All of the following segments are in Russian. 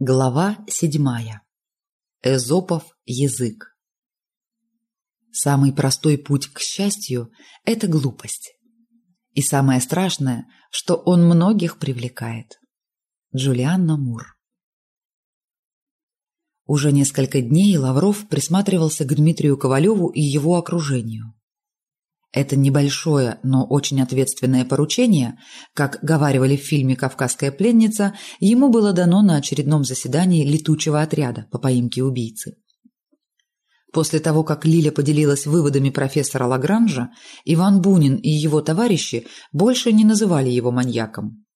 Глава седьмая. Эзопов язык. Самый простой путь к счастью – это глупость. И самое страшное, что он многих привлекает. Джулианна Мур. Уже несколько дней Лавров присматривался к Дмитрию Ковалеву и его окружению. Это небольшое, но очень ответственное поручение, как говаривали в фильме «Кавказская пленница», ему было дано на очередном заседании летучего отряда по поимке убийцы. После того, как Лиля поделилась выводами профессора Лагранжа, Иван Бунин и его товарищи больше не называли его маньяком.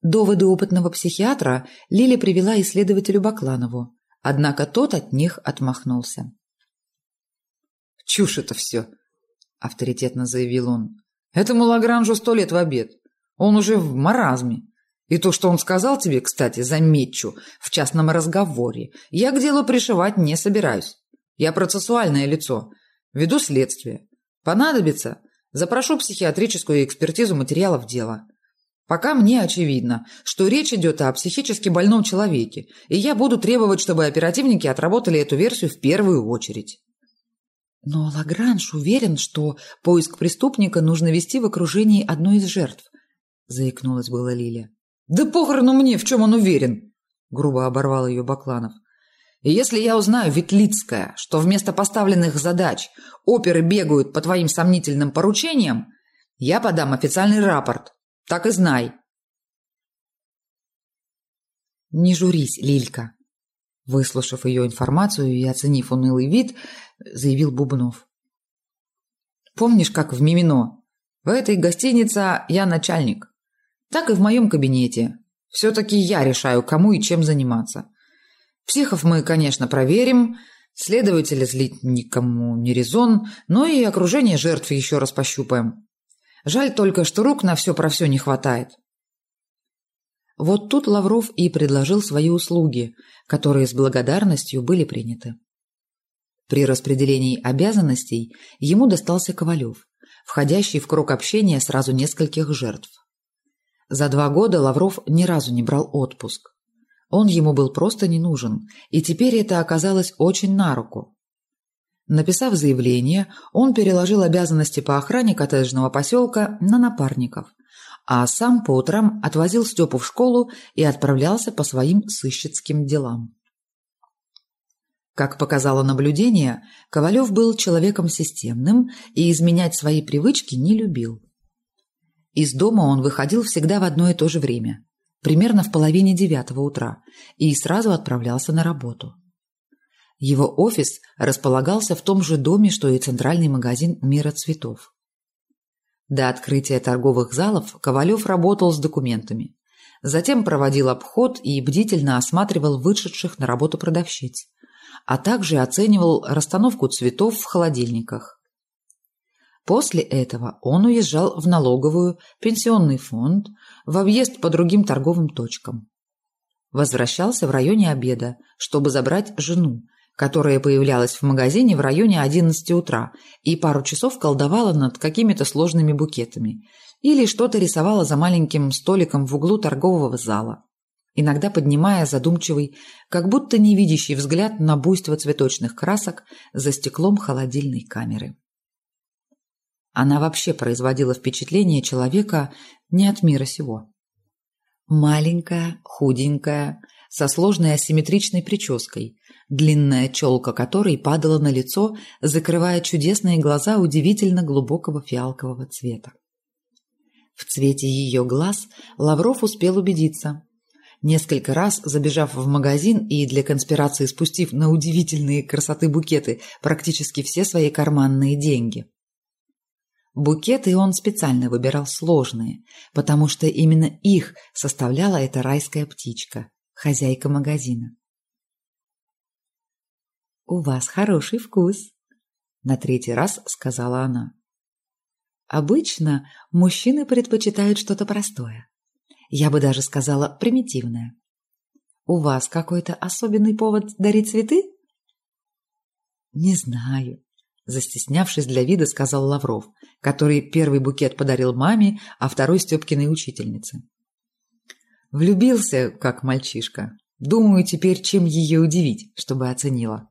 Доводы опытного психиатра Лиля привела исследователю Бакланову, однако тот от них отмахнулся. «Чушь это все!» — авторитетно заявил он. «Этому Лагранжу сто лет в обед. Он уже в маразме. И то, что он сказал тебе, кстати, замечу, в частном разговоре, я к делу пришивать не собираюсь. Я процессуальное лицо. Веду следствие. Понадобится, запрошу психиатрическую экспертизу материалов дела. Пока мне очевидно, что речь идет о психически больном человеке, и я буду требовать, чтобы оперативники отработали эту версию в первую очередь. Но Лагранж уверен, что поиск преступника нужно вести в окружении одной из жертв, заикнулась была Лиля. Да похорону мне, в чем он уверен, грубо оборвал ее Бакланов. И если я узнаю, Ветлицкая, что вместо поставленных задач оперы бегают по твоим сомнительным поручениям, я подам официальный рапорт. Так и знай. Не журись, Лилька, Выслушав ее информацию и оценив унылый вид, заявил Бубнов. «Помнишь, как в Мимино? В этой гостинице я начальник. Так и в моем кабинете. Все-таки я решаю, кому и чем заниматься. Психов мы, конечно, проверим, следователя злить никому не резон, но и окружение жертв еще раз пощупаем. Жаль только, что рук на все про все не хватает. Вот тут Лавров и предложил свои услуги, которые с благодарностью были приняты. При распределении обязанностей ему достался Ковалев, входящий в круг общения сразу нескольких жертв. За два года Лавров ни разу не брал отпуск. Он ему был просто не нужен, и теперь это оказалось очень на руку. Написав заявление, он переложил обязанности по охране коттеджного поселка на напарников – а сам по утрам отвозил Степу в школу и отправлялся по своим сыщицким делам. Как показало наблюдение, Ковалев был человеком системным и изменять свои привычки не любил. Из дома он выходил всегда в одно и то же время, примерно в половине девятого утра, и сразу отправлялся на работу. Его офис располагался в том же доме, что и центральный магазин «Мира цветов». До открытия торговых залов Ковалев работал с документами. Затем проводил обход и бдительно осматривал вышедших на работу продавщиц, а также оценивал расстановку цветов в холодильниках. После этого он уезжал в налоговую, пенсионный фонд, в объезд по другим торговым точкам. Возвращался в районе обеда, чтобы забрать жену, которая появлялась в магазине в районе 11 утра и пару часов колдовала над какими-то сложными букетами или что-то рисовала за маленьким столиком в углу торгового зала, иногда поднимая задумчивый, как будто невидящий взгляд на буйство цветочных красок за стеклом холодильной камеры. Она вообще производила впечатление человека не от мира сего. Маленькая, худенькая, со сложной асимметричной прической, длинная челка которой падала на лицо, закрывая чудесные глаза удивительно глубокого фиалкового цвета. В цвете ее глаз Лавров успел убедиться. Несколько раз, забежав в магазин и для конспирации спустив на удивительные красоты букеты практически все свои карманные деньги. Букеты он специально выбирал сложные, потому что именно их составляла эта райская птичка, хозяйка магазина. «У вас хороший вкус», — на третий раз сказала она. «Обычно мужчины предпочитают что-то простое. Я бы даже сказала примитивное. У вас какой-то особенный повод дарить цветы?» «Не знаю», — застеснявшись для вида, сказал Лавров, который первый букет подарил маме, а второй Степкиной учительнице. Влюбился, как мальчишка. Думаю теперь, чем ее удивить, чтобы оценила.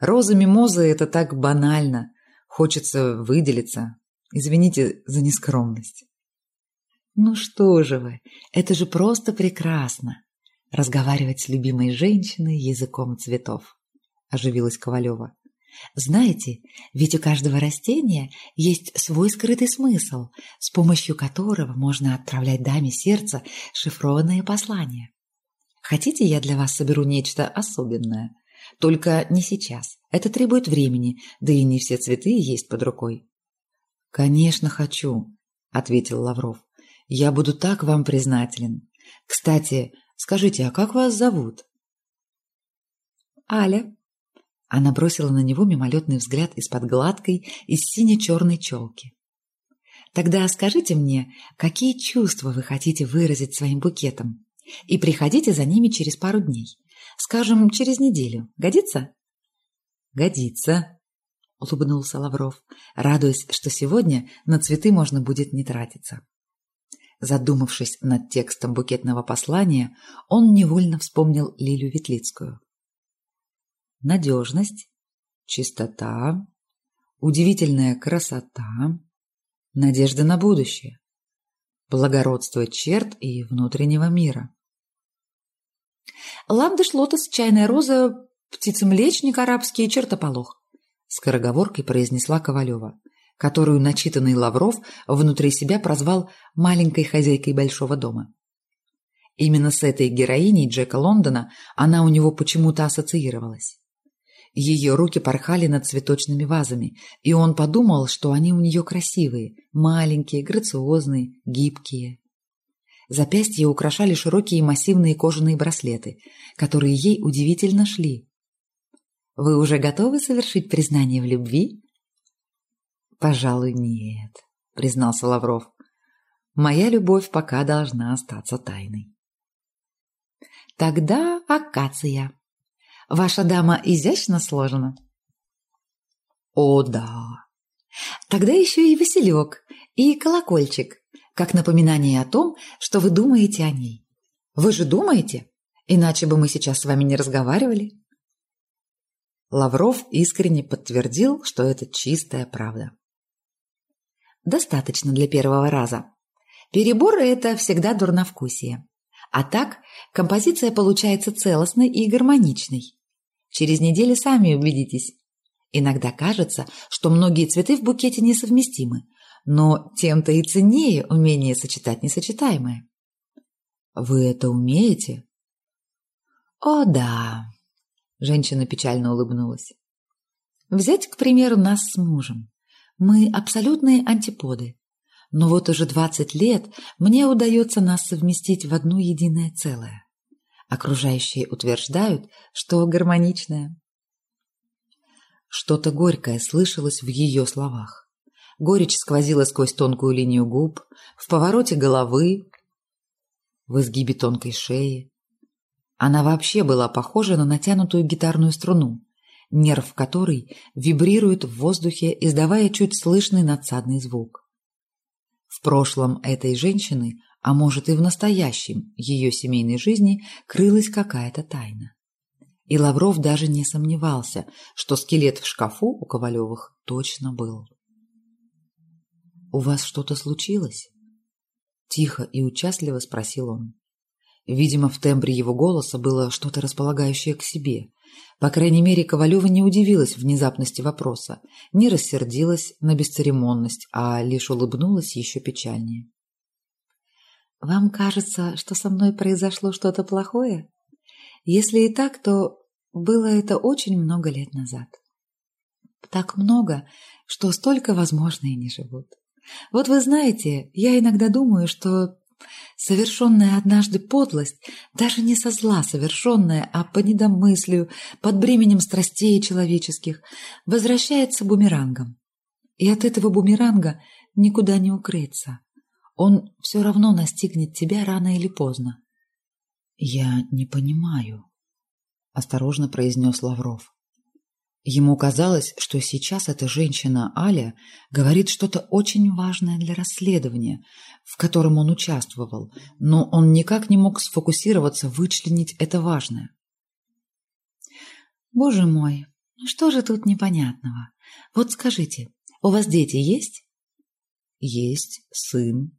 Роза мимоза – это так банально. Хочется выделиться. Извините за нескромность. Ну что же вы, это же просто прекрасно. Разговаривать с любимой женщиной языком цветов. Оживилась Ковалева. Знаете, ведь у каждого растения есть свой скрытый смысл, с помощью которого можно отправлять даме сердца шифрованные послания. Хотите, я для вас соберу нечто особенное? Только не сейчас. Это требует времени, да и не все цветы есть под рукой. Конечно, хочу, ответил Лавров. Я буду так вам признателен. Кстати, скажите, а как вас зовут? Аля. Она бросила на него мимолетный взгляд из-под гладкой и сине-черной челки. Тогда скажите мне, какие чувства вы хотите выразить своим букетом? И приходите за ними через пару дней. Скажем, через неделю. Годится? Годится, улыбнулся Лавров, радуясь, что сегодня на цветы можно будет не тратиться. Задумавшись над текстом букетного послания, он невольно вспомнил Лилю Ветлицкую. Надежность, чистота, удивительная красота, надежда на будущее, благородство черт и внутреннего мира. Ландыш, лотос, чайная роза, птица-млечник арабский, чертополох. Скороговоркой произнесла Ковалева, которую начитанный Лавров внутри себя прозвал маленькой хозяйкой большого дома. Именно с этой героиней Джека Лондона она у него почему-то ассоциировалась. Ее руки порхали над цветочными вазами, и он подумал, что они у нее красивые, маленькие, грациозные, гибкие. Запястья украшали широкие массивные кожаные браслеты, которые ей удивительно шли. «Вы уже готовы совершить признание в любви?» «Пожалуй, нет», — признался Лавров. «Моя любовь пока должна остаться тайной». «Тогда акация. Ваша дама изящно сложена?» «О, да». «Тогда еще и василек, и колокольчик, как напоминание о том, что вы думаете о ней. Вы же думаете? Иначе бы мы сейчас с вами не разговаривали. Лавров искренне подтвердил, что это чистая правда. Достаточно для первого раза. Переборы – это всегда дурновкусие. А так композиция получается целостной и гармоничной. Через неделю сами убедитесь. Иногда кажется, что многие цветы в букете несовместимы, но тем-то и ценнее умение сочетать несочетаемое. Вы это умеете? О, да. Женщина печально улыбнулась. Взять, к примеру, нас с мужем. Мы абсолютные антиподы. Но вот уже двадцать лет мне удается нас совместить в одно единое целое. Окружающие утверждают, что гармоничное. Что-то горькое слышалось в ее словах. Горечь сквозила сквозь тонкую линию губ, в повороте головы, в изгибе тонкой шеи. Она вообще была похожа на натянутую гитарную струну, нерв которой вибрирует в воздухе, издавая чуть слышный надсадный звук. В прошлом этой женщины, а может и в настоящем ее семейной жизни, крылась какая-то тайна. И Лавров даже не сомневался, что скелет в шкафу у Ковалевых точно был. «У вас что-то случилось?» Тихо и участливо спросил он. Видимо, в тембре его голоса было что-то располагающее к себе. По крайней мере, Ковалева не удивилась внезапности вопроса, не рассердилась на бесцеремонность, а лишь улыбнулась еще печальнее. «Вам кажется, что со мной произошло что-то плохое? Если и так, то было это очень много лет назад. Так много, что столько, возможно, и не живут. Вот вы знаете, я иногда думаю, что совершенная однажды подлость, даже не со зла совершенная, а по недомыслию, под бременем страстей человеческих, возвращается бумерангом. И от этого бумеранга никуда не укрыться. Он все равно настигнет тебя рано или поздно. «Я не понимаю», — осторожно произнес Лавров. Ему казалось, что сейчас эта женщина Аля говорит что-то очень важное для расследования, в котором он участвовал, но он никак не мог сфокусироваться, вычленить это важное. «Боже мой, ну что же тут непонятного? Вот скажите, у вас дети есть?» «Есть сын».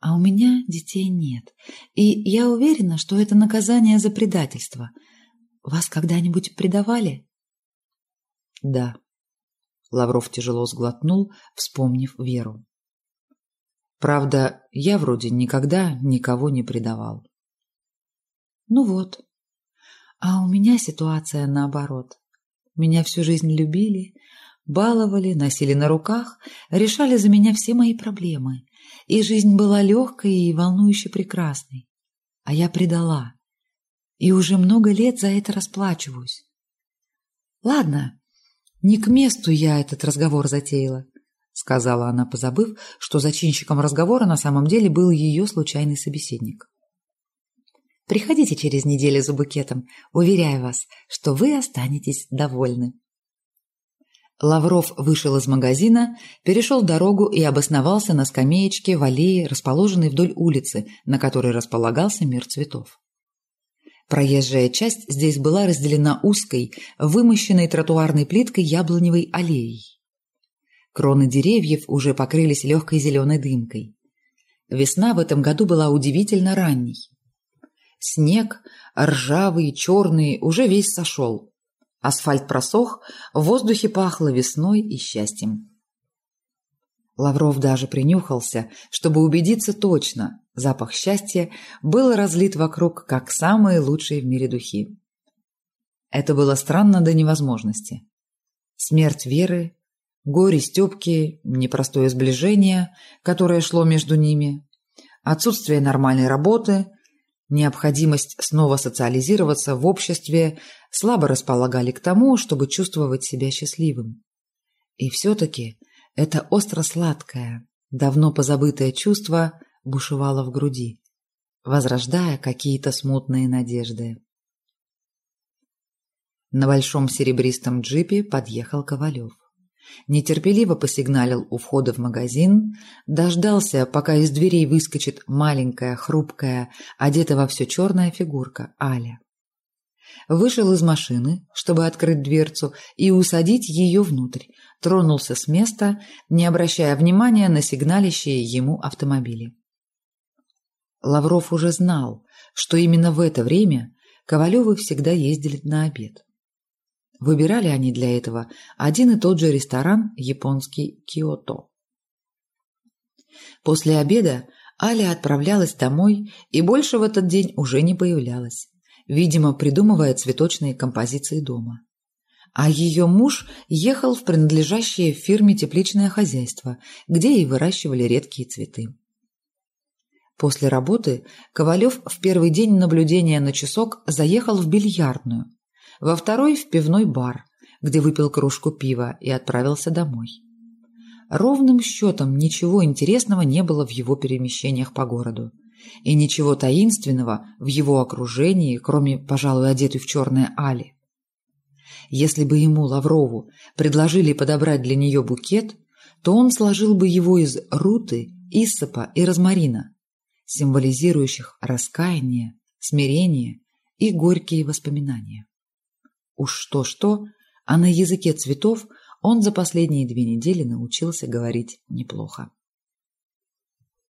«А у меня детей нет, и я уверена, что это наказание за предательство. Вас когда-нибудь предавали?» Да. Лавров тяжело сглотнул, вспомнив Веру. Правда, я вроде никогда никого не предавал. Ну вот. А у меня ситуация наоборот. Меня всю жизнь любили, баловали, носили на руках, решали за меня все мои проблемы. И жизнь была легкой и волнующе прекрасной. А я предала. И уже много лет за это расплачиваюсь. Ладно, «Не к месту я этот разговор затеяла», — сказала она, позабыв, что зачинщиком разговора на самом деле был ее случайный собеседник. «Приходите через неделю за букетом. Уверяю вас, что вы останетесь довольны». Лавров вышел из магазина, перешел дорогу и обосновался на скамеечке в аллее, расположенной вдоль улицы, на которой располагался мир цветов. Проезжая часть здесь была разделена узкой, вымощенной тротуарной плиткой яблоневой аллеей. Кроны деревьев уже покрылись легкой зеленой дымкой. Весна в этом году была удивительно ранней. Снег, ржавый, черный, уже весь сошел. Асфальт просох, в воздухе пахло весной и счастьем. Лавров даже принюхался, чтобы убедиться точно, запах счастья был разлит вокруг, как самые лучшие в мире духи. Это было странно до невозможности. Смерть Веры, горе Степки, непростое сближение, которое шло между ними, отсутствие нормальной работы, необходимость снова социализироваться в обществе слабо располагали к тому, чтобы чувствовать себя счастливым. И все-таки это остро-сладкое, давно позабытое чувство бушевало в груди, возрождая какие-то смутные надежды. На большом серебристом джипе подъехал Ковалев. Нетерпеливо посигналил у входа в магазин, дождался, пока из дверей выскочит маленькая, хрупкая, одета во все черная фигурка Аля. Вышел из машины, чтобы открыть дверцу и усадить ее внутрь, тронулся с места, не обращая внимания на сигналищие ему автомобили. Лавров уже знал, что именно в это время Ковалевы всегда ездили на обед. Выбирали они для этого один и тот же ресторан японский Киото. После обеда Аля отправлялась домой и больше в этот день уже не появлялась, видимо, придумывая цветочные композиции дома. А ее муж ехал в принадлежащее фирме тепличное хозяйство, где и выращивали редкие цветы. После работы Ковалев в первый день наблюдения на часок заехал в бильярдную, во второй – в пивной бар, где выпил кружку пива и отправился домой. Ровным счетом ничего интересного не было в его перемещениях по городу. И ничего таинственного в его окружении, кроме, пожалуй, одетой в черное Али. Если бы ему, Лаврову, предложили подобрать для нее букет, то он сложил бы его из руты, иссопа и розмарина, символизирующих раскаяние, смирение и горькие воспоминания. Уж что-что, а на языке цветов он за последние две недели научился говорить неплохо.